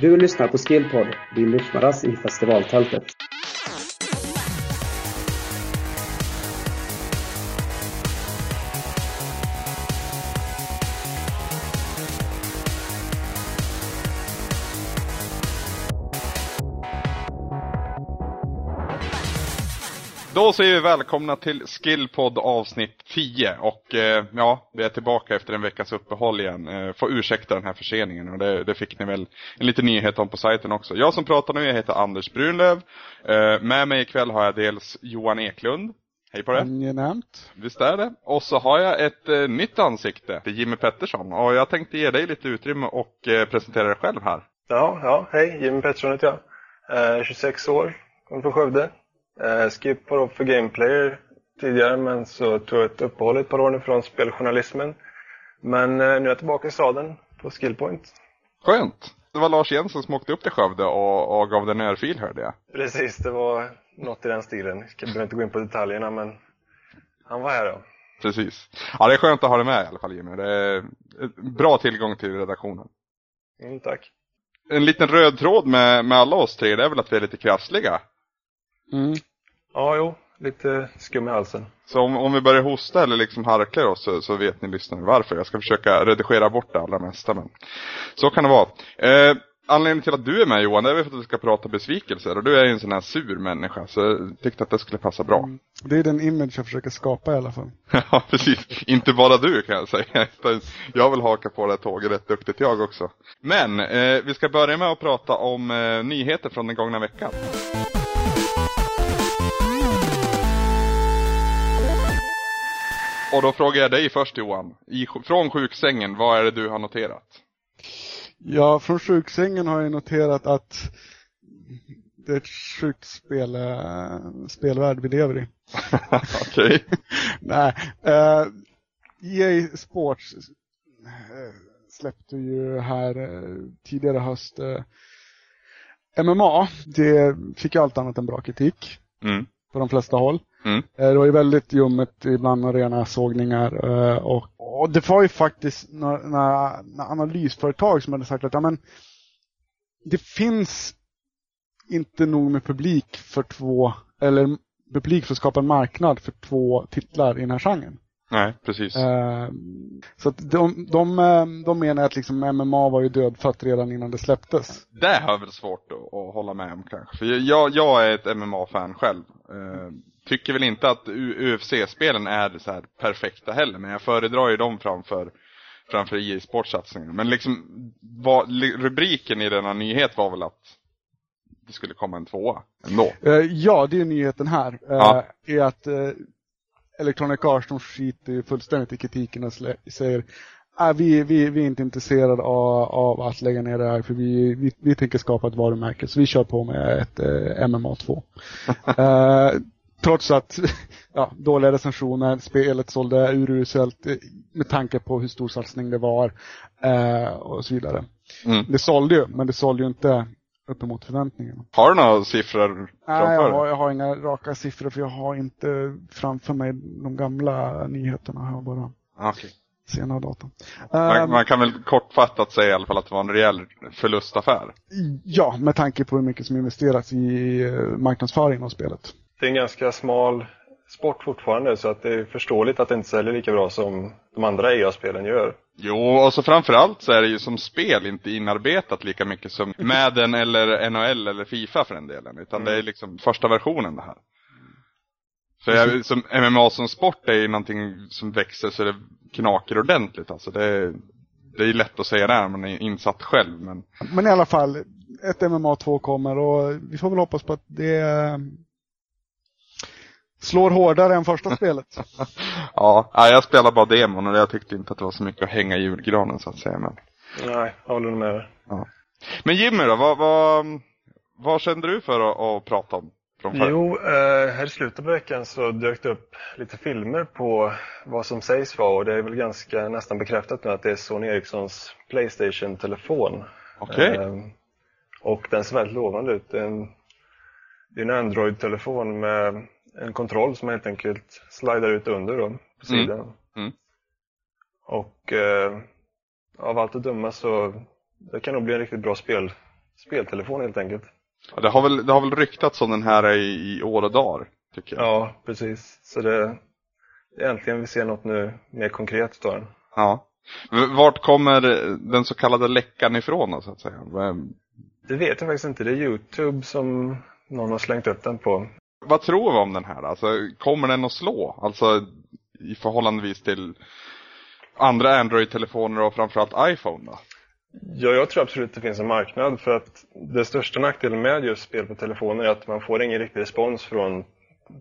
Du lyssnar på Skillpod, din luftmadrass i festivaltältet. Säger vi välkomna till Skillpod avsnitt 10 och eh, ja, vi är tillbaka efter en veckas uppehåll igen. Eh, får ursäkta den här förseningen och det, det, fick ni väl en liten nyhet om på sajten också. Jag som pratar nu, jag heter Anders Brunlöv. Eh, med mig ikväll har jag dels Johan Eklund. Hej på dig! Angenämt. Visst är det. Och så har jag ett eh, nytt ansikte, det är Jimmy Pettersson. Och jag tänkte ge dig lite utrymme och eh, presentera dig själv här. Ja, ja, hej, Jimmy Pettersson heter jag. Eh, 26 år, kommer från Skövde. Eh, skrev på för Gameplayer tidigare men så tog jag ett uppehåll ett par år nu från speljournalismen. Men eh, nu är jag tillbaka i staden på Skillpoint. Skönt! Det var Lars Jensen som åkte upp till Skövde och, och gav dig örfil hörde jag. Precis, det var något i den stilen. Jag behöver inte gå in på detaljerna men han var här då. Precis. Ja, det är skönt att ha dig med i alla fall Jimmy. Det är bra tillgång till redaktionen. Mm, tack. En liten röd tråd med, med alla oss tre, det är väl att vi är lite krassliga. Mm. Ja, jo, lite skum i halsen. Så om, om vi börjar hosta eller liksom harkla oss så, så vet ni lyssnare varför. Jag ska försöka redigera bort det allra mesta men så kan det vara. Eh, anledningen till att du är med Johan, det är för att vi ska prata besvikelser och du är ju en sån här sur människa så jag tyckte att det skulle passa bra. Mm. Det är den image jag försöker skapa i alla fall. ja, precis. Inte bara du kan jag säga. Jag vill haka på det här tåget rätt duktigt jag också. Men eh, vi ska börja med att prata om eh, nyheter från den gångna veckan. Och då frågar jag dig först Johan. I, från sjuksängen, vad är det du har noterat? Ja, från sjuksängen har jag noterat att det är ett sjukt spel, äh, spelvärld vi lever i. Okej. Nej. Äh, EA Sports äh, släppte ju här äh, tidigare höst äh, MMA. Det fick ju allt annat än bra kritik Mm. På de flesta håll. Mm. Eh, Det var ju väldigt ljummet ibland och rena sågningar. eh, Och, och det var ju faktiskt några, några, några analysföretag som hade sagt att ja, men, det finns inte nog med publik för två, eller publik för att skapa en marknad för två titlar i den här genren. Nej, precis. Eh, Så att de, de, eh, de menar att liksom MMA var ju dödfött redan innan det släpptes. Det har jag väl svårt att, att hålla med om kanske. För jag, jag är ett MMA-fan själv. Eh, tycker väl inte att UFC-spelen är så här perfekta heller. Men jag föredrar ju dem framför, framför EA Sportsatsningen. Men liksom, vad, rubriken i denna nyhet var väl att det skulle komma en tvåa ändå. Ja, det är nyheten här. Ja. Är att Electronic Arts de skiter ju fullständigt i kritiken och säger ah, vi, vi, vi är inte intresserade av, av att lägga ner det här för vi, vi, vi tänker skapa ett varumärke så vi kör på med ett eh, MMA 2. eh, trots att ja, dåliga recensioner, spelet sålde uruselt eh, med tanke på hur stor satsning det var eh, och så vidare. Mm. Det sålde ju, men det sålde ju inte uppemot förväntningarna. Har du några siffror Nej, framför jag dig? har, jag har inga raka siffror för jag har inte framför mig de gamla nyheterna. Jag har bara Ah, okej. sena data. Man, Ehm, man kan väl kortfattat säga i alla fall att det var en rejäl förlustaffär. ja, med tanke på hur mycket som investerats i eh, marknadsföringen av spelet. Det är en ganska smal sport fortfarande så att det är förståeligt att det inte säljer lika bra som de andra EA-spelen gör. Jo, och så framförallt så är det ju som spel inte inarbetat lika mycket som Madden eller NHL eller Fifa för den delen. Utan det är liksom första versionen det här. Så jag, som MMA som sport är ju någonting som växer så det knakar ordentligt alltså. Det är, det är ju lätt att säga det när man är insatt själv men Men i alla fall, ett MMA 2 kommer och vi får väl hoppas på att det slår hårdare än första spelet. ja, jag spelar bara demon och jag tyckte inte att det var så mycket att hänga i julgranen så att säga. Men, Nej, jag håller med dig. men Jimmy då, vad, vad, vad kände du för att, att prata om? Jo, eh, här i slutet på veckan så dök det upp lite filmer på vad som sägs vara och det är väl ganska nästan bekräftat nu att det är Sony Ericssons Playstation-telefon. Okej. Eh, och den ser väldigt lovande ut. Det är en, det är en Android-telefon med en kontroll som helt enkelt slidar ut under då, på Mm. sidan. Mm. Och eh, av allt att döma så det kan nog bli en riktigt bra spel, speltelefon helt enkelt. Ja, det, har väl, det har väl ryktats om den här i, i år och dagar, tycker jag. Ja, precis. Så det äntligen vi ser något nu mer konkret den. Ja. Vart kommer den så kallade läckan ifrån då, så att säga? Vem, Det vet jag faktiskt inte. Det är Youtube som någon har slängt upp den på. Vad tror vi om den här? Alltså, kommer den att slå? Alltså i förhållandevis till andra Android-telefoner och framförallt iPhone då? Ja, jag tror absolut det finns en marknad för att det största nackdelen med just spel på telefoner är att man får ingen riktig respons från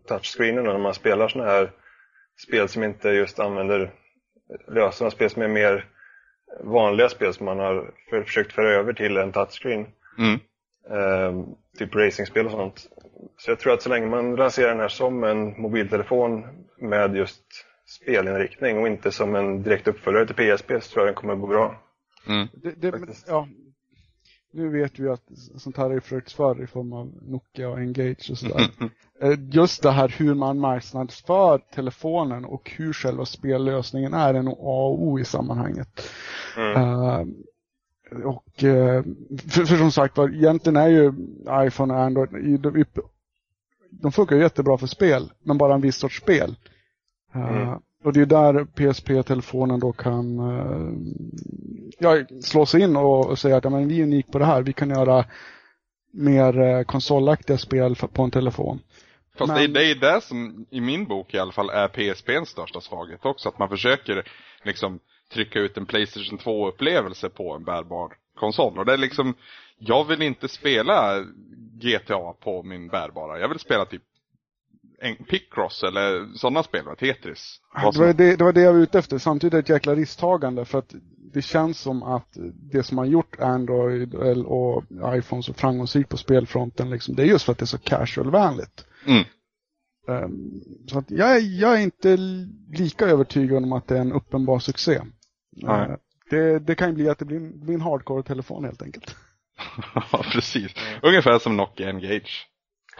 touchscreenen när man spelar sådana här spel som inte just använder lösande spel som är mer vanliga spel som man har för, försökt föra över till en touchscreen. Mm. Eh, typ racingspel och sånt. Så jag tror att så länge man lanserar den här som en mobiltelefon med just spelinriktning och inte som en direkt uppföljare till PSP så tror jag den kommer gå bra. Mm. Det, det, ja, nu vet vi ju att sånt här har ju försökts förr i form av Nokia och Engage och sådär. Eh, Just det här hur man marknadsför telefonen och hur själva spellösningen är en A och O i sammanhanget. Mm. Eh, och eh, för, för som sagt var, egentligen är ju iPhone och Android, i- de, funkar ju jättebra för spel, men bara en viss sorts spel. Eh, Mm. Och det är där PSP-telefonen då kan eh, ja, slå sig in och, och säga att ja, men vi är unik på det här, vi kan göra mer eh, konsolaktiga spel för, på en telefon. Fast Men- det, är, det är det som i min bok i alla fall är PSPns största svaghet också. Att man försöker liksom trycka ut en Playstation 2-upplevelse på en bärbar konsol. Och det är liksom, jag vill inte spela GTA på min bärbara. Jag vill spela typ Picross eller sådana spel, va? Tetris. Det var det, det var det jag var ute efter. Samtidigt är det ett jäkla risktagande för att det känns som att det som har gjort Android och iPhone så framgångsrikt på spelfronten, liksom, det är just för att det är så casual-vänligt. Mm. Ehm, Så att jag, är- jag är inte lika övertygad om att det är en uppenbar succé. Ehm, Det, det kan ju bli att det blir en, blir en hardcore-telefon helt enkelt. Ja, precis. Ungefär som Nokia Engage.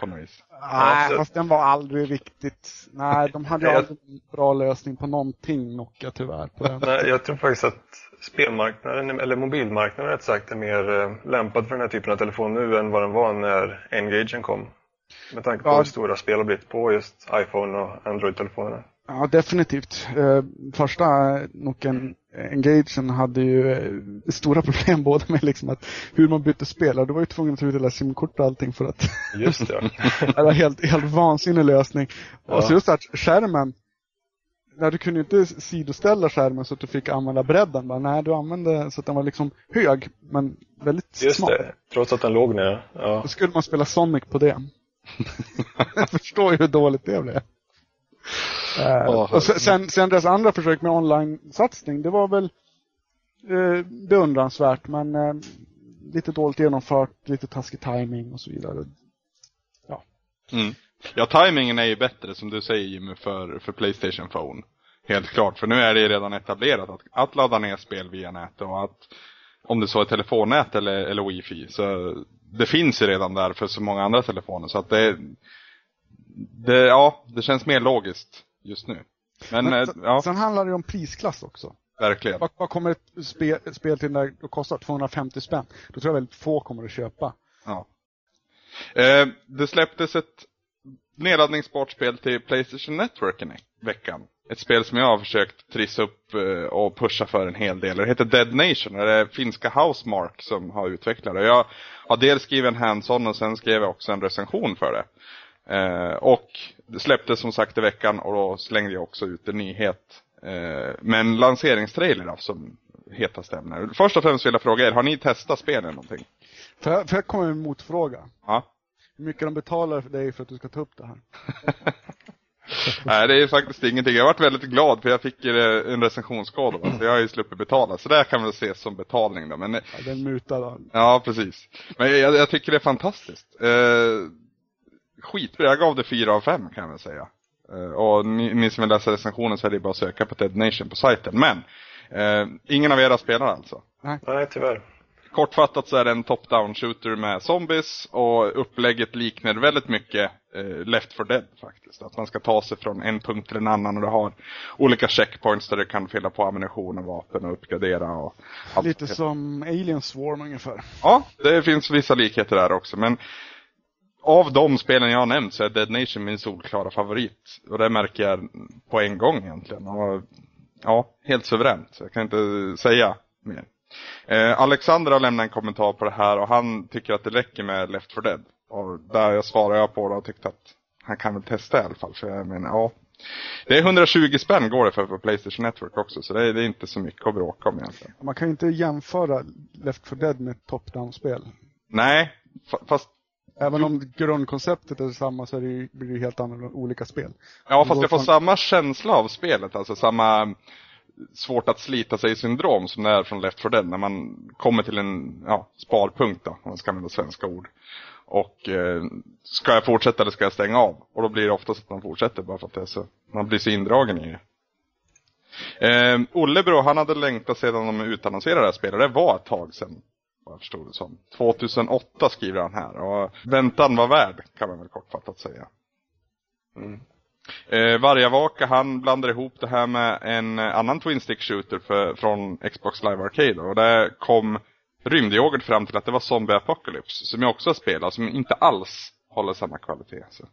På något vis. Nej, så- fast den var aldrig riktigt... Nej, de hade Jag- aldrig en bra lösning på någonting, Nokia tyvärr. På den. Nej, jag tror faktiskt att spelmarknaden, eller mobilmarknaden rätt sagt, är mer eh, lämpad för den här typen av telefon nu än vad den var när Engagen kom. Med tanke på Ja. hur stora spel har blivit på just iPhone och Android-telefonerna. Ja, definitivt. Eh, första Nokia Engagen hade ju eh, stora problem både med liksom att hur man bytte spel. Du var ju tvungen att ta ut hela simkort och allting för att Just det, ja. det var helt, helt vansinnig lösning. Och så Ja. just att skärmen, när du kunde ju inte sidoställa skärmen så att du fick använda bredden. Bara, nej, du använde så att den var liksom hög, men väldigt Just smal. det, trots att den låg ner. Ja. Då skulle man spela Sonic på det. Jag förstår ju hur dåligt det blev. Eh, och sen, sen, deras andra försök med online-satsning, det var väl eh, beundransvärt men eh, lite dåligt genomfört, lite taskig timing och så vidare. Mm. Ja, timingen är ju bättre som du säger Jimmy för, för Playstation Phone. Helt klart, för nu är det ju redan etablerat att, att ladda ner spel via nätet och att om det så är telefonnät eller, eller wifi så det finns ju redan där för så många andra telefoner så att det, det ja, det känns mer logiskt just nu. Men, Men eh, sen, ja, sen handlar det ju om prisklass också. verkligen. Vad, vad kommer ett spel, ett spel till när det kostar 250 spänn? Då tror jag väldigt få kommer att köpa. Ja. Eh, det släpptes ett nedladdningsbart spel till Playstation Network i veckan. Ett spel som jag har försökt trissa upp eh, och pusha för en hel del. Det heter Dead Nation och det är finska Housemark som har utvecklat det. Jag har dels skrivit en hands-on och sen skrev jag också en recension för det. Eh, och det släpptes som sagt i veckan och då slängde jag också ut en nyhet. Eh, med en lanseringstrailer då, som hetaste ämne. Först och främst vill jag fråga er, har ni testat spelet någonting? För jag, för jag kommer med en motfråga. Ja. Hur mycket de betalar för dig för att du ska ta upp det här? Nej, det är faktiskt ingenting. Jag har varit väldigt glad för jag fick eh, en recensionskod va? så jag har ju sluppit betala. Så det kan väl ses som betalning då. Men eh, Ja, den muta då. ja, precis. Men jag, jag tycker det är fantastiskt. Eh, skitbra, jag gav det fyra av fem kan jag väl säga. Eh, och ni, ni som vill läsa recensionen så är det bara att söka på Dead Nation på sajten. Men, eh, ingen av era spelar alltså? Nej, tyvärr. kortfattat så är det en top-down shooter med zombies och upplägget liknar väldigt mycket eh, Left 4 Dead faktiskt. Att man ska ta sig från en punkt till en annan och du har olika checkpoints där du kan fylla på ammunition och vapen och uppgradera och allt. Lite som Alien Swarm ungefär. Ja, det finns vissa likheter där också men av de spelen jag har nämnt så är Dead Nation min solklara favorit. Och det märker jag på en gång egentligen. Och, ja, helt suveränt. Jag kan inte säga mer. Eh, Alexander har lämnat en kommentar på det här och han tycker att det räcker med Left 4 Dead. Och där jag svarade jag på det och tyckte att han kan väl testa i alla fall. För jag menar, ja. Det är 120 spänn går det för på Playstation Network också. Så det är, det är inte så mycket att bråka om egentligen. Man kan ju inte jämföra Left 4 Dead med ett top-down-spel. Nej, fast Även om grundkonceptet är detsamma så är det ju, blir det helt annorlunda, olika spel. Ja, fast jag får fan- samma känsla av spelet, alltså samma svårt att slita sig syndrom som det är från Left 4 Dead när man kommer till en ja, sparpunkt då, om man ska använda svenska ord. Och eh, ska jag fortsätta eller ska jag stänga av? Och då blir det oftast att man fortsätter bara för att det är så, man blir så indragen i det. Eh, Ollebro, han hade längtat sedan de utannonserade det här spelet, det var ett tag sedan. Vad jag förstod det som. 2008 skriver han här och väntan var värd kan man väl kortfattat säga. Mm. Eh, Vargavaka han blandar ihop det här med en annan Twin Stick Shooter för, från Xbox Live Arcade och där kom Rymdyoghurt fram till att det var Zombie Apocalypse som jag också har spelat som inte alls håller samma kvalitet. Så.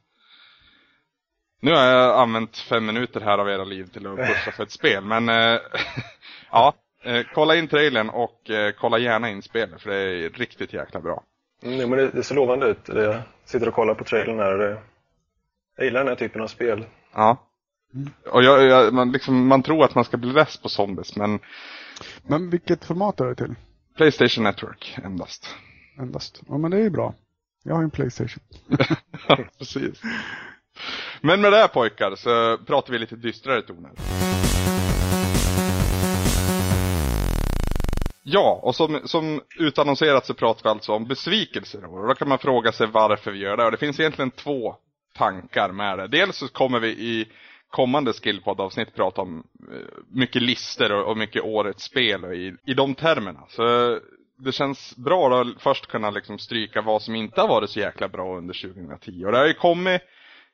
Nu har jag använt fem minuter här av era liv till att pusha för ett spel men eh, ja, eh, kolla in trailern och eh, kolla gärna in spelet för det är riktigt jäkla bra. Mm, men det, det ser lovande ut. Jag sitter och kollar på trailern här det, jag gillar den här typen av spel. Ja. Och jag, jag, man, liksom, man tror att man ska bli less på zombies men Men vilket format är det till? Playstation Network endast. Endast. Ja men det är ju bra. Jag har ju en Playstation. Ja, precis. Men med det här pojkar så pratar vi lite dystrare toner. Ja, och som, som utannonserat så pratar vi alltså om besvikelser. Och då kan man fråga sig varför vi gör det. Och det finns egentligen två tankar med det. Dels så kommer vi i kommande Skillpodd-avsnitt prata om eh, mycket lister och, och mycket årets spel och i, i de termerna. Så eh, det känns bra då att först kunna liksom stryka vad som inte har varit så jäkla bra under 2010. Och det har ju kommit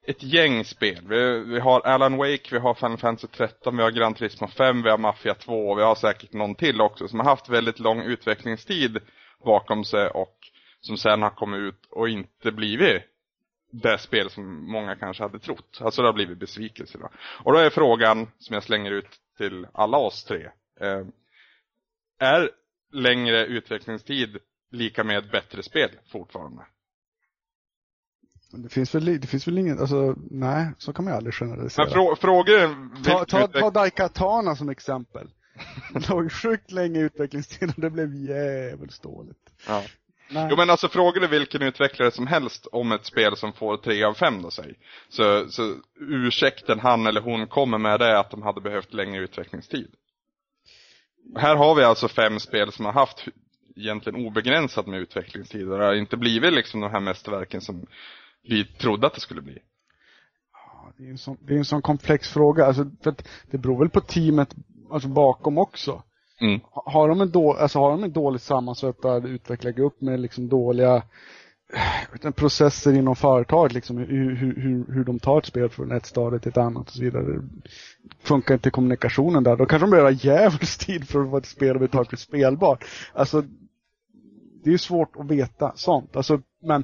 ett gäng spel. Vi, vi har Alan Wake, vi har Final Fantasy 13, vi har Gran Turismo 5, vi har Mafia 2 och vi har säkert någon till också som har haft väldigt lång utvecklingstid bakom sig och som sen har kommit ut och inte blivit det spel som många kanske hade trott. Alltså det har blivit besvikelse då. Och då är frågan som jag slänger ut till alla oss tre. Eh, är längre utvecklingstid lika med bättre spel fortfarande? Men det finns väl, det finns väl inget, alltså nej, så kan man ju aldrig generalisera. Men frå frågor ta, ta, ta Daikatana som exempel. Ju sjukt länge utvecklingstid och det blev jävligt dåligt. Ja. Nej. Jo men alltså frågar du vilken utvecklare som helst om ett spel som får 3 av 5 då säg. Så, så ursäkten han eller hon kommer med det är att de hade behövt längre utvecklingstid. Här har vi alltså fem spel som har haft egentligen obegränsat med utvecklingstid och det har inte blivit liksom de här mästerverken som vi trodde att det skulle bli. Ja, Det är en sån, det är en sån komplex fråga. Alltså, för att det beror väl på teamet alltså bakom också. Mm. Ha- Har de en, då, alltså har de en dåligt sammansatt utvecklargrupp med liksom dåliga inte, processer inom företaget, liksom, hur, hur, hur, de tar ett spel från ett stadie till ett annat och så vidare. Funkar inte kommunikationen där, då kanske de behöver djävulskt tid för att få ett spel överhuvudtaget spelbart. Alltså, det är svårt att veta sånt. Alltså, men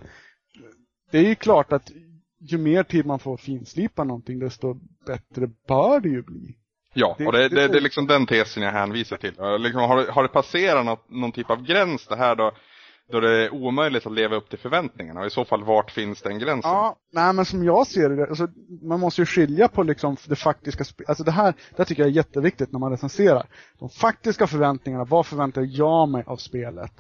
det är ju klart att ju mer tid man får finslipa någonting, desto bättre bör det ju bli. Ja, Det- och det, det- det, är liksom den tesen jag hänvisar till. Liksom, har, det- har det passerat något, någon typ av gräns det här då, då det är omöjligt att leva upp till förväntningarna? Och i så fall, vart finns den gränsen? Ja, nej men som jag ser det, alltså, man måste ju skilja på liksom det faktiska. Alltså det här, det här tycker jag är jätteviktigt när man recenserar. De faktiska förväntningarna, vad förväntar jag mig av spelet?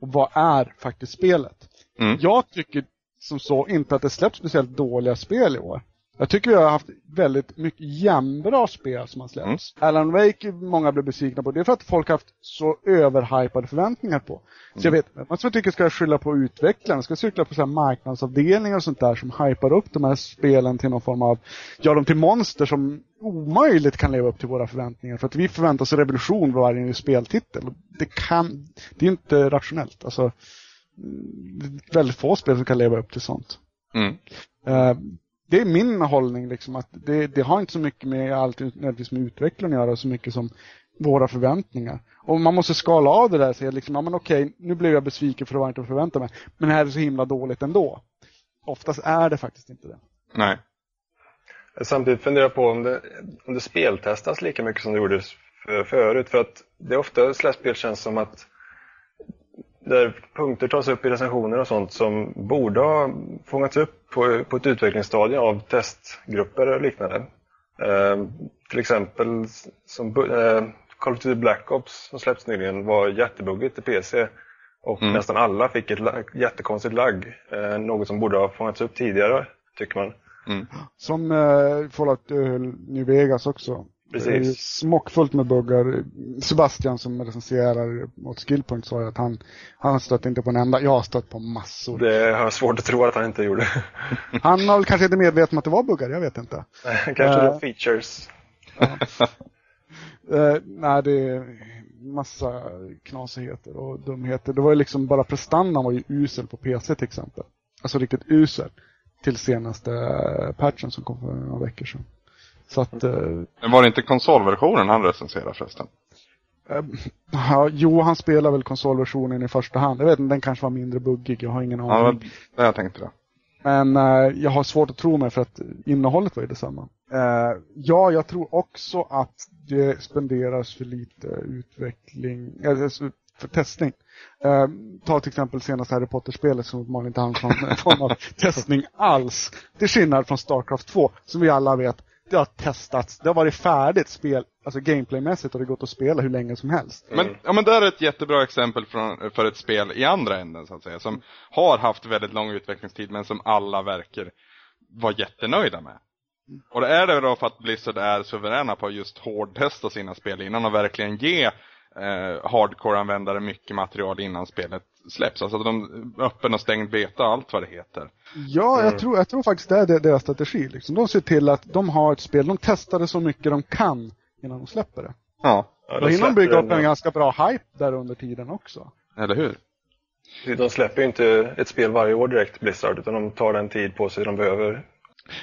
Och vad är faktiskt spelet? Mm. Jag tycker som så inte att det släpps speciellt dåliga spel i år. Jag tycker vi har haft väldigt mycket jämnbra spel som har släppts. Mm. Alan Wake, många blev besvikna på. Det är för att folk har haft så överhypade förväntningar på. Så jag vet, man jag tycker ska skylla på utvecklaren, ska skylla på så här marknadsavdelningar och sånt där som hypar upp de här spelen till någon form av, gör dem till monster som omöjligt kan leva upp till våra förväntningar. För att vi förväntar oss revolution på varje ny speltitel. Det kan, det är inte rationellt. Alltså, mm, väldigt få spel som kan leva upp till sånt. Mm. Eh, det är min hållning liksom att det, det har inte så mycket med allt nödvändigtvis med utvecklaren att göra så mycket som våra förväntningar. Och man måste skala av det där och säga liksom, ja men okej, nu blev jag besviken för det var inte att förvänta mig. Men det här är så himla dåligt ändå. Oftast är det faktiskt inte det. Nej. Samtidigt funderar jag på om det, om det speltestas lika mycket som det gjordes för, förut. För att det är ofta släppspel känns som att där punkter tas upp i recensioner och sånt som borde ha fångats upp på, på ett utvecklingsstadie av testgrupper och liknande. Eh, till exempel som eh, Call of Duty Black Ops som släppts nyligen var jättebuggigt i PC och Mm. nästan alla fick ett lag, jättekonstigt lagg. Eh, något som borde ha fångats upp tidigare, tycker man. Mm. Som eh, Fallout uh, New Vegas också. Precis. Det smockfullt med buggar. Sebastian som recenserar mot Skillpoint sa ju att han, han stött inte på en enda. Jag har stött på massor. Det har jag svårt att tro att han inte gjorde. Han har väl kanske inte medveten om att det var buggar, jag vet inte. Kanske Eh. då features. Eh, nej, det är massa knasigheter och dumheter. Det var ju liksom bara prestandan var ju usel på PC till exempel. Alltså riktigt usel. Till senaste eh, patchen som kom för några veckor sedan. Så att, eh, Men var det inte konsolversionen han recenserade förresten? eh, ja, jo han spelar väl konsolversionen i första hand. Jag vet inte, den kanske var mindre buggig, jag har ingen Ja, det aning. var det jag tänkte då. Men eh, jag har svårt att tro mig för att innehållet var ju detsamma. Eh, ja, jag tror också att det spenderas för lite utveckling, eller så- för testning. Eh, ta till exempel senaste Harry Potter-spelet som uppenbarligen inte hann från någon form av testning alls. Till skillnad från Starcraft 2, som vi alla vet, det har testats, det har varit färdigt spel, alltså gameplaymässigt har det gått att spela hur länge som helst. Mm. Men, ja, men där är ett jättebra exempel från, för ett spel i andra änden så att säga. Som har haft väldigt lång utvecklingstid men som alla verkar vara jättenöjda med. Och det är det då för att Blizzard är suveräna på att just hårdtesta sina spel innan och verkligen ge eh, hardcore-användare mycket material innan spelet släpps. Alltså de öppen och stängd beta allt vad det heter. Ja, jag, tror, jag tror faktiskt det är deras strategi. Liksom. De ser till att de har ett spel, de testar det så mycket de kan innan de släpper det. Ja, Ja, Då de hinner de bygga upp en ganska bra hype där under tiden också. eller hur? De släpper ju inte ett spel varje år direkt, Blizzard, utan de tar den tid på sig de behöver.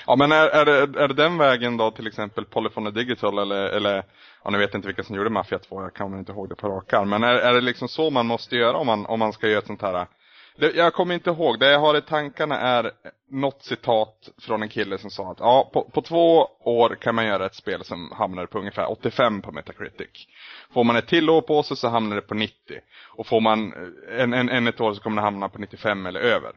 Ja men är, är, det, är det den vägen då till exempel Polyphony Digital eller, eller ja nu vet jag inte vilka som gjorde Mafia 2, jag kommer inte ihåg det på rak arm. Men är, är det liksom så man måste göra om man, om man ska göra ett sånt här det, jag kommer inte ihåg, det jag har i tankarna är något citat från en kille som sa att ja, på, på två år kan man göra ett spel som hamnar på ungefär 85 på Metacritic. Får man ett till år på sig så hamnar det på 90. Och får man en, en, en ett år så kommer det hamna på 95 eller över.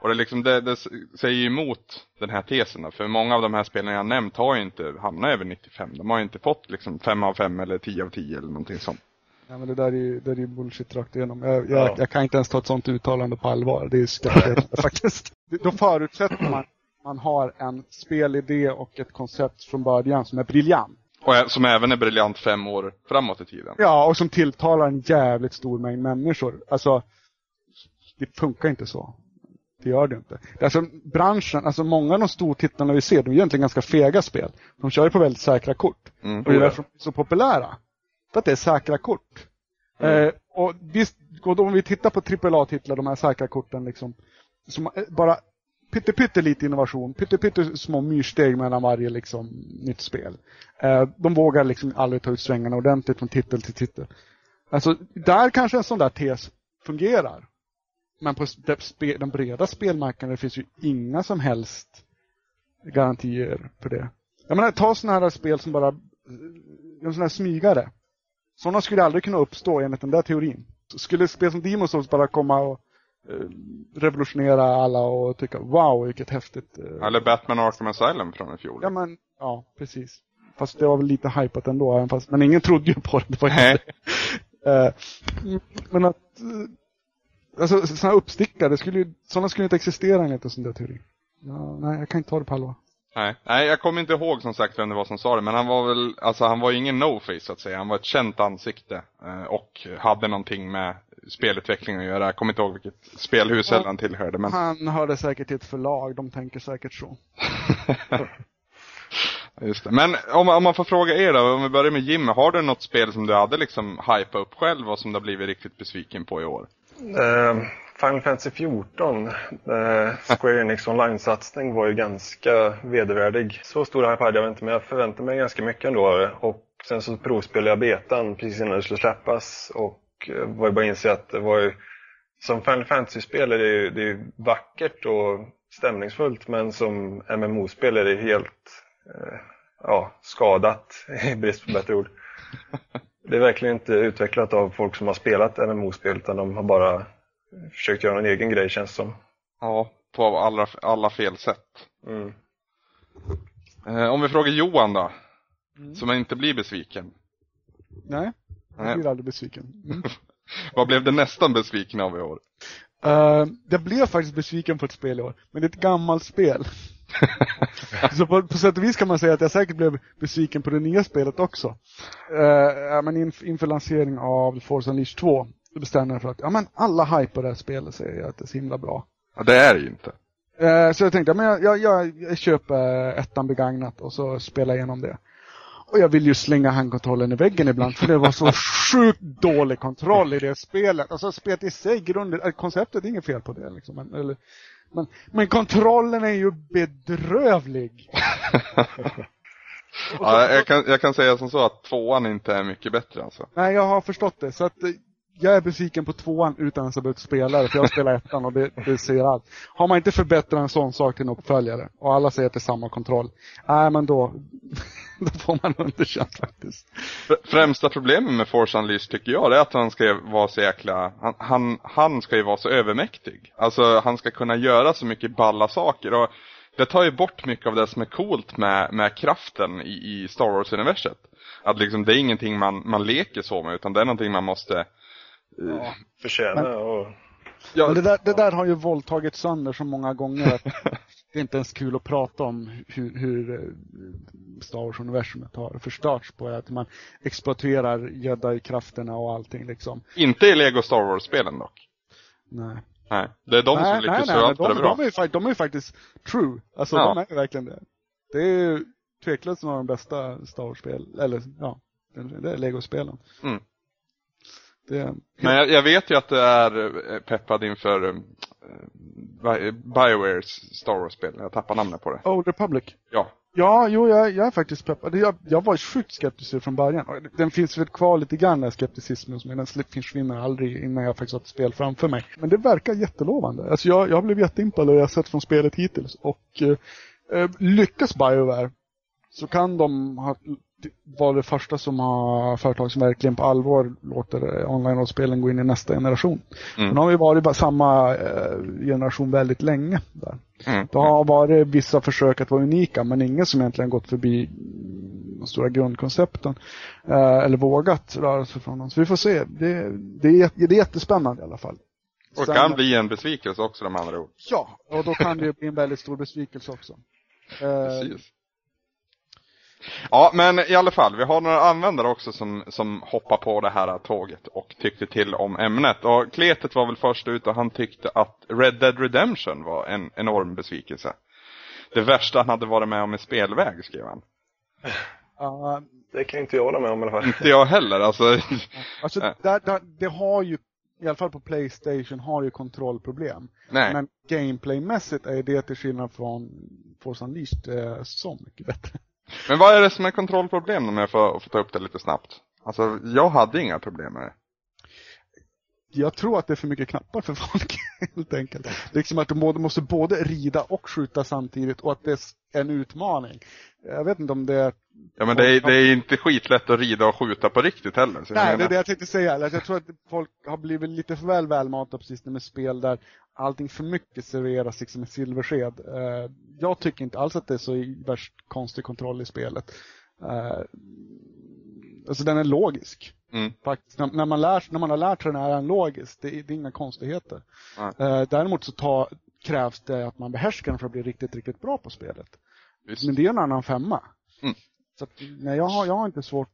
Och det, liksom, det, det säger emot den här tesen för många av de här spelen jag nämnt har ju inte hamnat över 95. De har ju inte fått liksom 5 av 5 eller 10 av 10 eller någonting sånt. Ja, men det där är ju, det är ju bullshit rakt igenom. Jag, jag, Ja. jag kan inte ens ta ett sånt uttalande på allvar. Det är skrattretande faktiskt. Då förutsätter man man har en spelidé och ett koncept från början som är briljant. Och som även är briljant fem år framåt i tiden. Ja, och som tilltalar en jävligt stor mängd människor. Alltså, det funkar inte så. Det gör det inte. Alltså branschen, alltså många av de stortitlarna vi ser, de är egentligen ganska fega spel. De kör ju på väldigt säkra kort. Mm. Och det är därför de är så populära. För att det är säkra kort. Eh, och visst, om vi tittar på AAA-titlar, de här säkra korten liksom. Som eh, bara pytte, lite innovation, pytte små myrsteg mellan varje liksom nytt spel. Eh, de vågar liksom aldrig ta ut svängarna ordentligt från titel till titel. Alltså, där kanske en sån där tes fungerar. Men på den breda spelmarknaden finns ju inga som helst garantier för det. Jag menar, ta sådana här spel som bara, en sån här smygare. Sådana skulle aldrig kunna uppstå enligt den där teorin. Skulle spel som Demon's Souls bara komma och eh, revolutionera alla och tycka wow vilket häftigt. eh, Eller Batman Arkham Asylum från i fjol. Ja men, ja precis. Fast det var väl lite hypat ändå, även fast, men ingen trodde ju på det. det var Nej. Eh, men att, eh, alltså sådana uppstickare, det skulle ju, sådana skulle inte existera enligt en sån där teori. Ja, nej, jag kan inte ta det på allvar. Nej. Nej, jag kommer inte ihåg som sagt vem det var som sa det, men han var väl, alltså han var ju ingen no-face så att säga. Han var ett känt ansikte eh, och hade någonting med spelutveckling att göra. Jag kommer inte ihåg vilket spelhus Ja. han tillhörde, men Han hörde säkert till ett förlag, de tänker säkert så. Just det. Men om, om man får fråga er då, om vi börjar med Jimmy. Har du något spel som du hade liksom hypat upp själv och som du har blivit riktigt besviken på i år? Eh, Final Fantasy 14, eh, Square Enix online-satsning var ju ganska vedervärdig. Så stor hype hade jag inte, men jag förväntade mig ganska mycket ändå av det. Och sen så provspelade jag betan precis innan det skulle släppas och eh, var ju bara att inse att det var ju som Final Fantasy-spel är det ju det är ju vackert och stämningsfullt men som MMO-spel är det helt eh, ja, skadat i brist på bättre ord. Det är verkligen inte utvecklat av folk som har spelat MMO-spel utan de har bara försökt göra en egen grej känns som. Ja, på alla, alla fel sätt. Mm. Eh, om vi frågar Johan då, Mm. man inte blir besviken. Nej, jag Nej. blir aldrig besviken. Mm. Vad blev det nästan besviken av i år? Uh, jag blev faktiskt besviken på ett spel i år, men det är ett gammalt spel. så på, på sätt och vis kan man säga att jag säkert blev besviken på det nya spelet också. Uh, men inf- inför lansering av Forza Unleashed 2, då bestämde jag för att ja, men alla hypar det här spelet säger jag att det är så himla bra. Ja, det är det ju inte. Eh, Så jag tänkte, men jag, jag, jag, jag köper ettan begagnat och så spelar jag igenom det. Och jag vill ju slänga handkontrollen i väggen ibland för det var så sjukt dålig kontroll i det spelet. Alltså spelet i sig, grunden, konceptet är inget fel på det liksom. Men, eller, men, men kontrollen är ju bedrövlig. Ja, jag, kan, jag kan säga som så att tvåan inte är mycket bättre alltså. Nej, jag har förstått det. Så att eh, jag är besviken på tvåan utan ens att ha behövt spela det. För jag spelar ettan och det, det ser allt. Har man inte förbättrat en sån sak till en uppföljare och alla säger att det är samma kontroll. Nej, men då, då får man underkänt faktiskt. Fr- Främsta problemet med Force Unleashed tycker jag det är att han ska vara så jäkla, han, han, han ska ju vara så övermäktig. Alltså han ska kunna göra så mycket balla saker och det tar ju bort mycket av det som är coolt med, med kraften i, i Star Wars-universet. Att liksom det är ingenting man, man leker så med utan det är någonting man måste Ja. Förtjäna och Ja, Men det, där, det där har ju våldtagit sönder så många gånger att det är inte ens kul att prata om hur, hur eh, Star Wars-universumet har förstörts på att man exploaterar jedi-krafterna och allting liksom. Inte i Lego Star Wars-spelen dock. Nej. Nej, det är de som nej, lyckas nej, de, det bra. de, är ju, de är ju faktiskt true. Alltså Ja. de är verkligen det. Det är ju tveklöst några av de bästa Star Wars-spel, eller ja, det är Lego-spelen. Mm. Det, Men jag, jag vet ju att det är eh, peppad inför eh, Biowares Star Wars-spel. Jag tappar namnet på det. Old Republic. Ja. Ja, jo, jag, jag är faktiskt peppad. Jag, jag var sjukt skeptisk från början. Den finns väl kvar lite grann, den här skepticismen, men den försvinner aldrig innan jag faktiskt har ett spel framför mig. Men det verkar jättelovande. Alltså jag, jag blev jätteimpad och jag har sett från spelet hittills. Och eh, eh, lyckas Bioware så kan de ha vara det första som har företag som verkligen på allvar låter eh, online-rollspelen gå in i nästa generation. Mm. De har ju varit samma eh, generation väldigt länge där. Mm. Det har varit vissa försök att vara unika men ingen som egentligen gått förbi de stora grundkoncepten. Eh, eller vågat röra sig från dem. Så vi får se. Det, det, är, det är jättespännande i alla fall. Och Sen- kan bli en besvikelse också de andra ord. Ja, och då kan det bli en väldigt stor besvikelse också. Precis. Ja, men i alla fall, vi har några användare också som, som hoppar på det här tåget och tyckte till om ämnet. Och Kletet var väl först ut och han tyckte att Red Dead Redemption var en enorm besvikelse. Det värsta han hade varit med om i spelväg, skrev han. ja, det kan inte jag hålla med om i alla fall. Inte jag heller, alltså. alltså, där, där, det har ju, i alla fall på Playstation, har ju kontrollproblem. Nej. Men gameplaymässigt är det till skillnad från Force Unleashed eh, så mycket bättre. Men vad är det som är kontrollproblem om jag får, får ta upp det lite snabbt? Alltså, jag hade inga problem med det. Jag tror att det är för mycket knappar för folk, helt enkelt. Liksom att du måste både rida och skjuta samtidigt och att det är en utmaning. Jag vet inte om det är... Ja men det är, det är inte skitlätt att rida och skjuta på riktigt heller. Nej, det är menar- det jag tänkte säga. Eller Jag tror att folk har blivit lite för väl välmatade precis med spel där allting för mycket serveras liksom med silversked. Eh, Jag tycker inte alls att det är så värst konstig kontroll i spelet. Eh, Alltså den är logisk. Mm. Faktiskt. När, när, man lär, när man har lärt sig den är den logisk. Det, är- det är inga konstigheter. Eh, däremot så ta, krävs det att man behärskar den för att bli riktigt, riktigt bra på spelet. Visst. Men det är en annan femma. Mm. Så att, nej, jag har, jag har inte svårt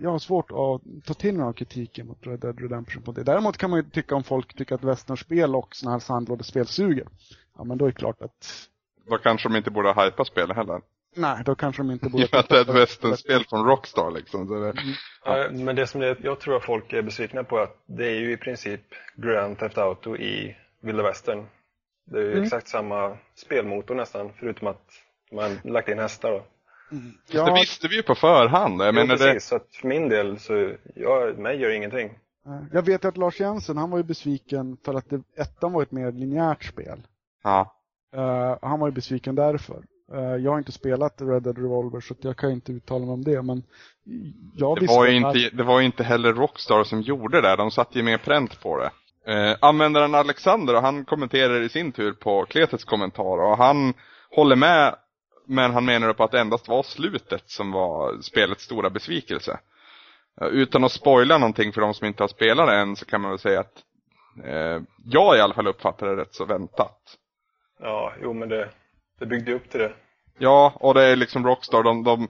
jag har svårt att ta till mig av kritiken mot Red Dead Redemption på det. Däremot kan man ju tycka om folk tycker att västernspel och sådana här sandlådespel suger. Ja, men då är det klart att Då kanske de inte borde ha hypat spelet heller. nej, då kanske de inte I borde och med att det är ett westernspel från Rockstar liksom. Så det, Ja, men det som det, jag tror att folk är besvikna på är att det är ju i princip Grand Theft Auto i vilda västern. Det är ju Mm. exakt samma spelmotor nästan, förutom att man lagt in hästar då. Det visste vi ju på förhand. Jag Jo, menar precis, det, så att för min del så, jag, mig gör ingenting. Jag vet att Lars Jensen, han var ju besviken för att det, ettan var ett mer linjärt spel. ja. Eh, han var ju besviken därför. Eh, jag har inte spelat Red Dead Revolver så att jag kan inte uttala mig om det, men jag Det visste var, ju att- inte, det var ju inte heller Rockstar som gjorde det, de satte ju mer pränt på det. Eh, användaren Alexander, han kommenterar i sin tur på Kletets kommentar och han håller med, men han menar på att det endast var slutet som var spelets stora besvikelse. Utan att spoila någonting för de som inte har spelat det än så kan man väl säga att eh, jag i alla fall uppfattar det rätt så väntat. Ja, jo men det, det byggde upp till det. Ja, och det är liksom Rockstar, de, de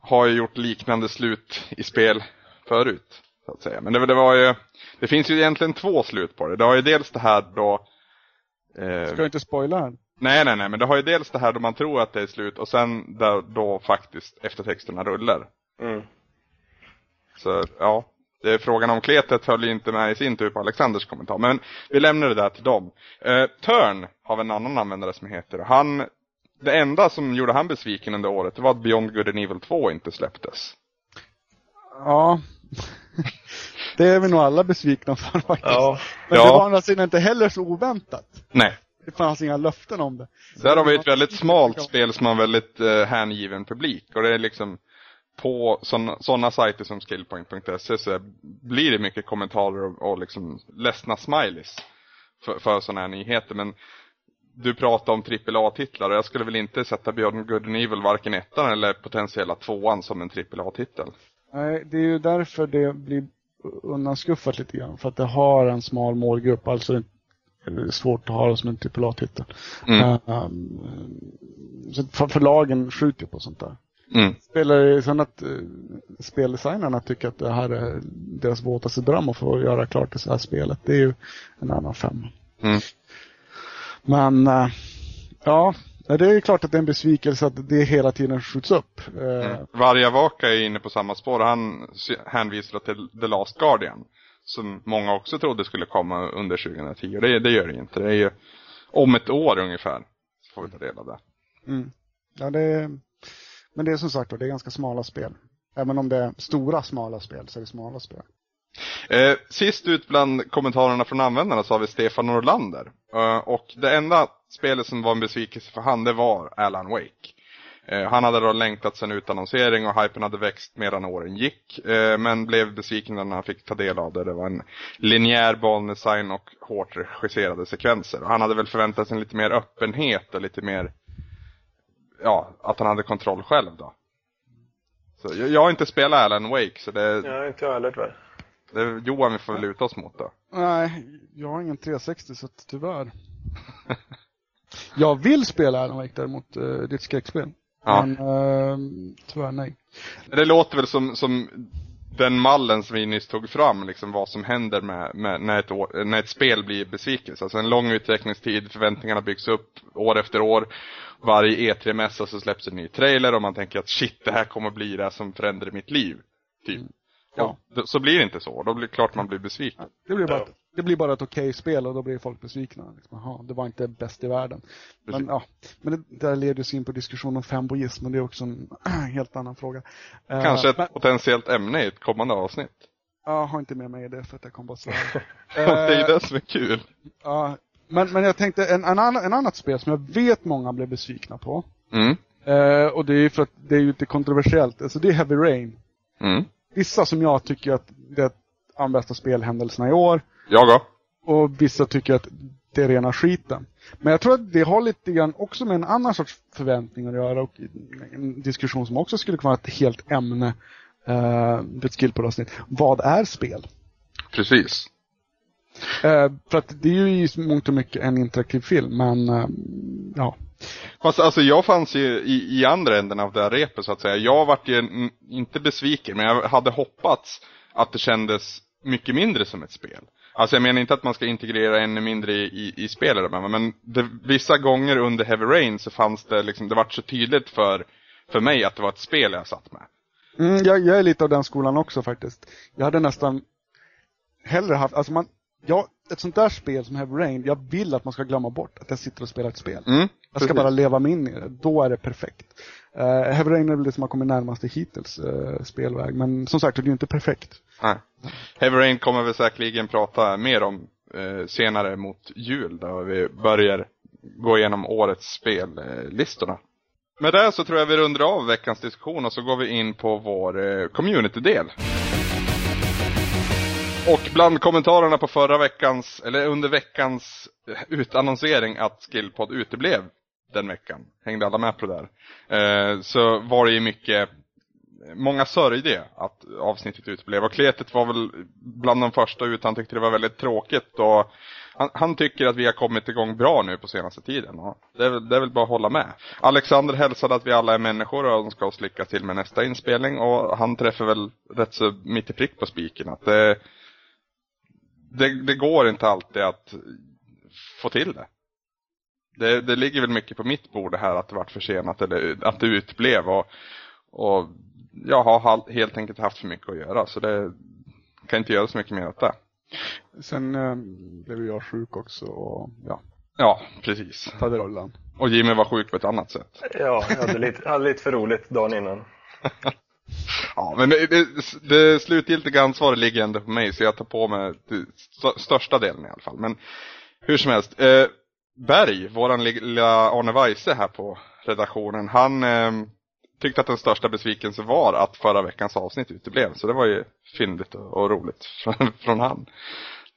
har ju gjort liknande slut i spel förut. Så att säga. Men det, det var ju, det finns ju egentligen två slut på det. Det har ju dels det här då eh, Ska jag inte spoila här? Nej, nej, nej, men det har ju dels det här då man tror att det är slut och sen där då faktiskt eftertexterna rullar. Mm. Så ja, det är frågan om kletet höll ju inte med i sin tur på Alexanders kommentar. Men vi lämnar det där till dem. Eh, Törn har en annan användare som heter. Han, det enda som gjorde han besviken under året det var att Beyond Good and Evil 2 inte släpptes. Ja. det är vi nog alla besvikna för faktiskt. Ja, Men Ja. det var å andra sidan inte heller så oväntat. Nej. Det fanns inga löften om det. Där har vi ett väldigt smalt spel som har en väldigt eh, hängiven publik. Och det är liksom på sådana sajter som skillpoint.se så blir det mycket kommentarer och, och liksom ledsna smileys för, för sådana här nyheter. Men du pratar om AAA-titlar och jag skulle väl inte sätta Beyond Good and Evil varken ettan eller potentiella tvåan som en AAA-titel. Nej, det är ju därför det blir undanskuffat lite grann. För att det har en smal målgrupp. Alltså svårt att ha det som en AAA-titel. Mm. Um, så för- förlagen skjuter på sånt där. Mm. Spelar sen att uh, speldesignerna tycker att det här är deras våtaste dröm att få göra klart det så här spelet. Det är ju en annan femma. Mm. Men uh, ja, det är ju klart att det är en besvikelse att det hela tiden skjuts upp. Mm. Varjavaka är inne på samma spår. Han hänvisar till The Last Guardian. Som många också trodde skulle komma under 2010. Och det, det gör det inte. Det är ju om ett år ungefär. Så får vi ta del av det. Mm. Ja, det är, men det är som sagt det är ganska smala spel. Även om det är stora smala spel så är det smala spel. Eh, sist ut bland kommentarerna från användarna så har vi Stefan Norlander. Eh, och det enda spelet som var en besvikelse för han, det var Alan Wake. Eh, han hade då längtat sen utannonsering och hypen hade växt medan åren gick. Eh, men blev besviken när han fick ta del av det. Det var en linjär bandesign och hårt regisserade sekvenser. Och han hade väl förväntat sig en lite mer öppenhet och lite mer, ja, att han hade kontroll själv då. Så jag, jag har inte spelat Alan Wake så det, ja inte jag heller tyvärr. det Johan vi får luta oss mot då. Nej, jag har ingen 360 så att tyvärr. jag vill spela Alan Wake däremot, det är ett skräckspel. Ja. Men uh, tyvärr nej. Det låter väl som, som den mallen som vi nyss tog fram, liksom vad som händer med, med när, ett år, när ett spel blir besvikelse. Alltså en lång utvecklingstid, förväntningarna byggs upp år efter år. Varje E3-mässa så släpps en ny trailer och man tänker att shit, det här kommer bli det som förändrar mitt liv. Typ. Ja. Så blir det inte så, då blir det klart man blir besviken. Det blir bara, ett, det blir bara ett okej spel och då blir folk besvikna. Liksom, Aha, det var inte bäst i världen. Men, Precis. ja, men det där leder oss in på diskussion om femboism och det är också en helt annan fråga. Eh, Kanske ett men, potentiellt ämne i ett kommande avsnitt. Jag har inte med mig det för att jag kom bara så här. det är ju Eh, det som är kul. Ja, men, men jag tänkte en, en, annan, en annat spel som jag vet många blev besvikna på. Mm. Eh, och det är ju för att det är ju lite kontroversiellt. Alltså det är Heavy Rain. Mm. Vissa som jag tycker att det är de bästa spelhändelserna i år. Jag då? Och vissa tycker att det är rena skiten. Men jag tror att det har lite grann också med en annan sorts förväntning att göra och en diskussion som också skulle kunna vara ett helt ämne. Uh, ett skillpoddavsnitt. Vad är spel? Precis. Eh, för att det är ju i mångt och mycket en interaktiv film, men eh, ja. Fast alltså jag fanns ju i, i andra änden av det här repet så att säga. Jag vart ju inte besviken, men jag hade hoppats att det kändes mycket mindre som ett spel. Alltså jag menar inte att man ska integrera ännu mindre i, i, i spelet, men det, vissa gånger under Heavy Rain så fanns det liksom, det vart så tydligt för, för mig att det var ett spel jag satt med. Mm, jag, jag är lite av den skolan också faktiskt. Jag hade nästan hellre haft, alltså man, ja, ett sånt där spel som Heavy Rain, jag vill att man ska glömma bort att jag sitter och spelar ett spel. Mm, jag ska bara leva mig in i det, då är det perfekt. Uh, Heavy Rain är väl det som har kommit närmast hittills uh, spelväg, men som sagt, det är ju inte perfekt. Nej. Heavy Rain kommer vi säkerligen prata mer om eh, senare mot jul då vi börjar gå igenom årets spellistorna. Med det så tror jag vi rundar av veckans diskussion och så går vi in på vår community-del. Och bland kommentarerna på förra veckans, eller under veckans eh, utannonsering att Skillpod uteblev den veckan, hängde alla med på det där, eh, så var det ju mycket Många sörjde att avsnittet uteblev och Kletet var väl bland de första ut. Han tyckte det var väldigt tråkigt och han, han, tycker att vi har kommit igång bra nu på senaste tiden. Och det, är, det är väl bara att hålla med. Alexander hälsade att vi alla är människor och önskar oss lycka till med nästa inspelning och han träffar väl rätt så mitt i prick på spiken att det, det, det går inte alltid att få till det. det. Det ligger väl mycket på mitt bord det här att det vart försenat eller att det utblev och, och jag har helt enkelt haft för mycket att göra så det kan inte göra så mycket mer åt det. Sen eh, blev jag sjuk också och ja. Ja, precis. Hade rullan. Och Jimmy var sjuk på ett annat sätt. Ja, jag hade lite, hade lite för roligt dagen innan. ja, men det, det, slutgiltiga ansvaret ligger ändå på mig så jag tar på mig st största delen i alla fall. Men hur som helst. Eh, Berg, våran lilla Arne Weise här på redaktionen, han eh, tyckte att den största besvikelsen var att förra veckans avsnitt uteblev. Så det var ju fyndigt och, och roligt från, från han.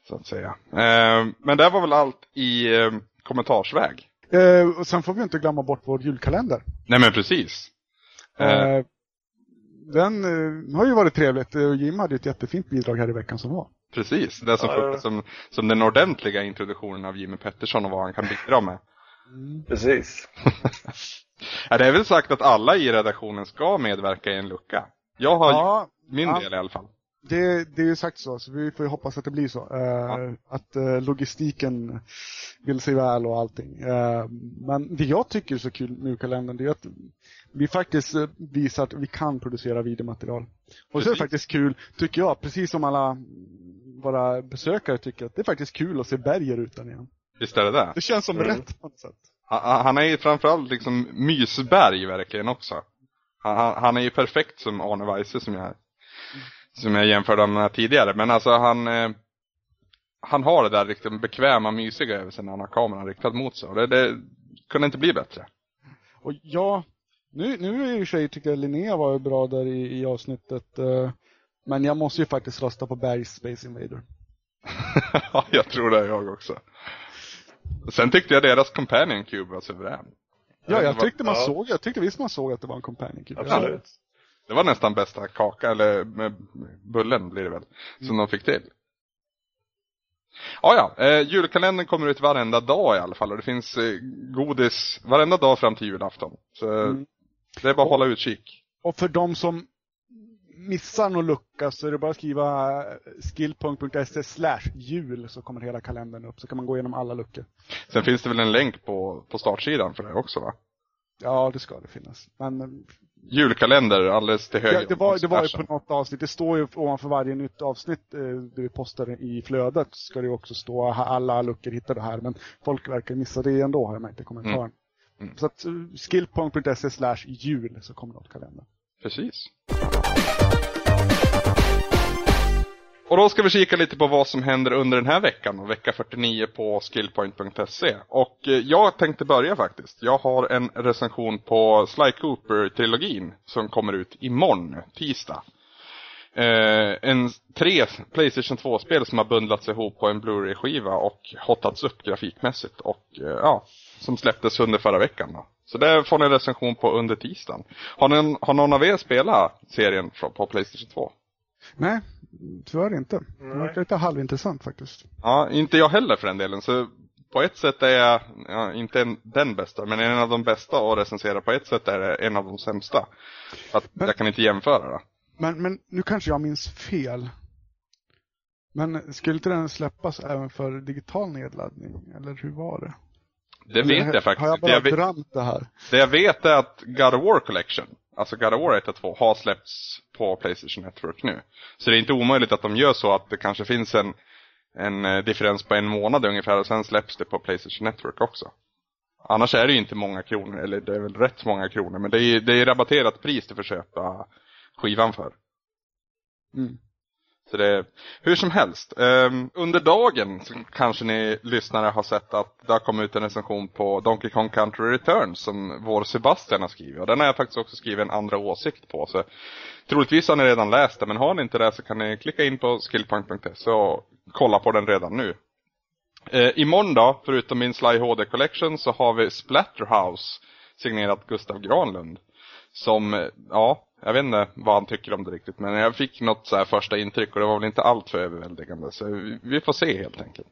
Så att säga. Eh, men det var väl allt i eh, kommentarsväg. Eh, och sen får vi inte glömma bort vår julkalender. Nej men precis. Eh, den eh, har ju varit trevligt. och Jim hade ett jättefint bidrag här i veckan som var. Precis, det som, Ja, ja. som, som den ordentliga introduktionen av Jimmy Pettersson och vad han kan bidra med. Precis. Ja, det är väl sagt att alla i redaktionen ska medverka i en lucka. Jag har Ja, min ja. del i alla fall. Det, det är ju sagt så, så vi får ju hoppas att det blir så. Eh, Att eh, logistiken vill sig väl och allting. Eh, men det jag tycker är så kul med julkalendern, det är att vi faktiskt eh, visar att vi kan producera videomaterial. Och så är det Precis. faktiskt kul, tycker jag, precis som alla våra besökare tycker, att det är faktiskt kul att se berg i rutan igen. Visst är det det? Det känns som Mm. rätt på något sätt. Han, han är ju framförallt liksom mysberg verkligen också. Han, han- han är ju perfekt som Arne Weise som jag, som jag jämförde med tidigare. Men alltså han, eh, han har det där liksom bekväma, mysiga över sig när han har kameran riktad mot sig. Och det, det kunde inte bli bättre. Och ja, nu, nu i och för sig tycker jag Linnea var ju bra där i, i avsnittet. eh, men jag måste ju faktiskt rösta på Bergs Space Invader. Ja, jag tror det jag också. Sen tyckte jag deras companion cube var suverän. Ja, jag tyckte man Ja. såg, jag tyckte visst man såg att det var en companion cube. Absolut. Det var nästan bästa kaka, eller med bullen blir det väl, som de fick till. Ja, ja, eh, julkalendern kommer ut varenda dag i alla fall och det finns eh, godis varenda dag fram till julafton. Så Mm. det är bara att hålla utkik. Och för de som missar någon lucka så är det bara att skriva eh, skill.se slash jul så kommer hela kalendern upp. Så kan man gå igenom alla luckor. Sen finns det väl en länk på, på startsidan för det också va? Ja, det ska det finnas. Men eh, Julkalender alldeles till höger. ja, det, var, det var ju på något avsnitt, det står ju ovanför varje nytt avsnitt eh, vi postar i flödet ska det ju också stå alla luckor hittade här. Men folk verkar missa det ändå har jag märkt i kommentaren. Mm. Så att eh, skill.se slash jul så kommer det åt kalendern. Precis. Och då ska vi kika lite på vad som händer under den här veckan, och vecka 49 på skillpoint.se. Och jag tänkte börja faktiskt. Jag har en recension på Sly Cooper-trilogin som kommer ut imorgon, tisdag. Eh, en tre Playstation 2-spel som har bundlats ihop på en Blu-ray-skiva och hottats upp grafikmässigt och eh, ja, som släpptes under förra veckan då. Så det får ni en recension på under tisdagen. Har, ni, har någon av er spelat serien på Playstation 2? Nej, tyvärr inte. Det verkar lite halvintressant faktiskt. Ja, inte jag heller för den delen. Så på ett sätt är jag, ja, inte en, den bästa, men en av de bästa att recensera. På ett sätt är det en av de sämsta. Att Men- jag kan inte jämföra det. Men, men nu kanske jag minns fel. Men skulle inte den släppas även för digital nedladdning? Eller hur var det? Det vet jag faktiskt Har jag bara Jag vet, drömt det här? det jag vet är att God of War Collection, alltså God of War 1 och 2, har släppts på Playstation Network nu. Så det är inte omöjligt att de gör så att det kanske finns en, en eh, differens på en månad ungefär och sen släpps det på Playstation Network också. Annars är det ju inte många kronor, eller det är väl rätt många kronor, men det är, det är rabatterat pris du får köpa skivan för. Mm. Så det, hur som helst. um, under dagen så kanske ni lyssnare har sett att det har kommit ut en recension på Donkey Kong Country Returns som vår Sebastian har skrivit. Och den har jag faktiskt också skrivit en andra åsikt på. Så troligtvis har ni redan läst den, men har ni inte det så kan ni klicka in på Skillpunk.se och kolla på den redan nu. Uh, imorgon då, förutom min Sly HD Collection, så har vi Splatterhouse signerat Gustav Granlund. Som, ja, jag vet inte vad han tycker om det riktigt, men jag fick något så här första intryck och det var väl inte allt för överväldigande. Så vi- får se helt enkelt.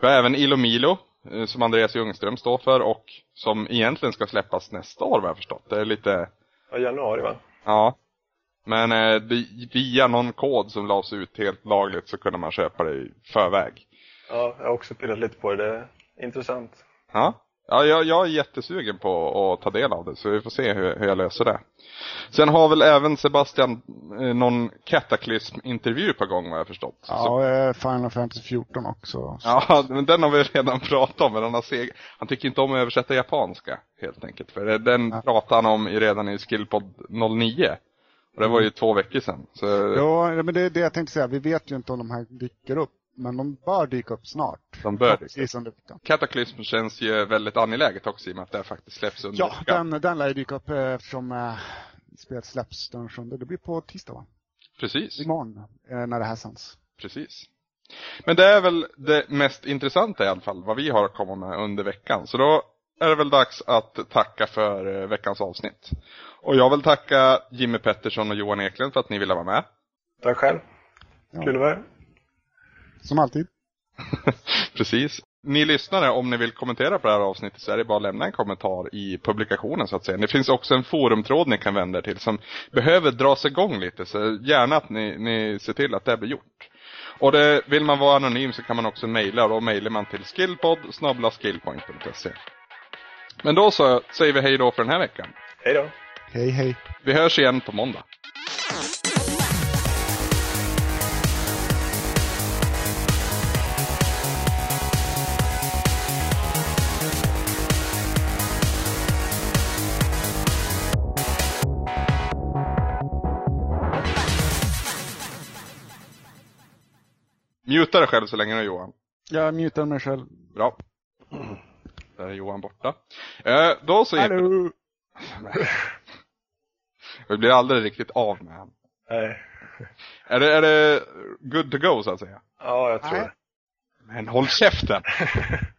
Vi har även Ilo Milo, eh, som Andreas Ljungström står för och som egentligen ska släppas nästa år vad jag förstått. Det är lite, Ja, januari va? ja. Men eh, via någon kod som lades ut helt lagligt så kunde man köpa det i förväg. Ja, jag har också pillat lite på det. Det är intressant. Ja, ja jag, jag är jättesugen på att ta del av det så vi får se hur, hur jag löser det. Sen har väl även Sebastian eh, någon Cataclysm-intervju på gång vad jag förstått. Så, Ja, eh, Final Fantasy 14 också. ja, men den har vi redan pratat om men han, har seg... han tycker inte om att översätta japanska helt enkelt. För den Ja. pratade han om redan i Skillpod 09. Och det var ju två veckor sedan. Så, Ja, men det är det jag tänkte säga. Vi vet ju inte om de här dyker upp. Men de bör dyka upp snart. De bör dyka upp. Cataclysm känns ju väldigt angeläget också i och med att det faktiskt släpps under ja, den, den lär ju dyka upp eh, eftersom eh, spelet släpps den 7. Det blir på tisdag va? Precis. Imorgon, eh, när det här sänds. Precis. Men det är väl det mest intressanta i alla fall, vad vi har att komma med under veckan. Så då är det väl dags att tacka för veckans avsnitt. Och jag vill tacka Jimmy Pettersson och Johan Eklund för att ni ville vara med. Tack själv. Ja. Kul att vara här. Som alltid. Precis. Ni lyssnare, om ni vill kommentera på det här avsnittet så är det bara att lämna en kommentar i publikationen så att säga. Det finns också en forumtråd ni kan vända er till som behöver dras igång lite, så gärna att ni, ni ser till att det blir gjort. Och det, vill man vara anonym så kan man också mejla och då mejlar man till skillpod skillpoint.se. Men då så säger vi hej då för den här veckan. Hej då. Hej hej. Vi hörs igen på måndag. Muta dig själv så länge nu Johan. Jag mutar mig själv. Bra. Där är Johan borta. Eh, då så. Hallå! Vi blir aldrig riktigt av med honom. Nej. Är det, är det good to go så att säga? Ja, jag tror Nej. det. Men håll käften!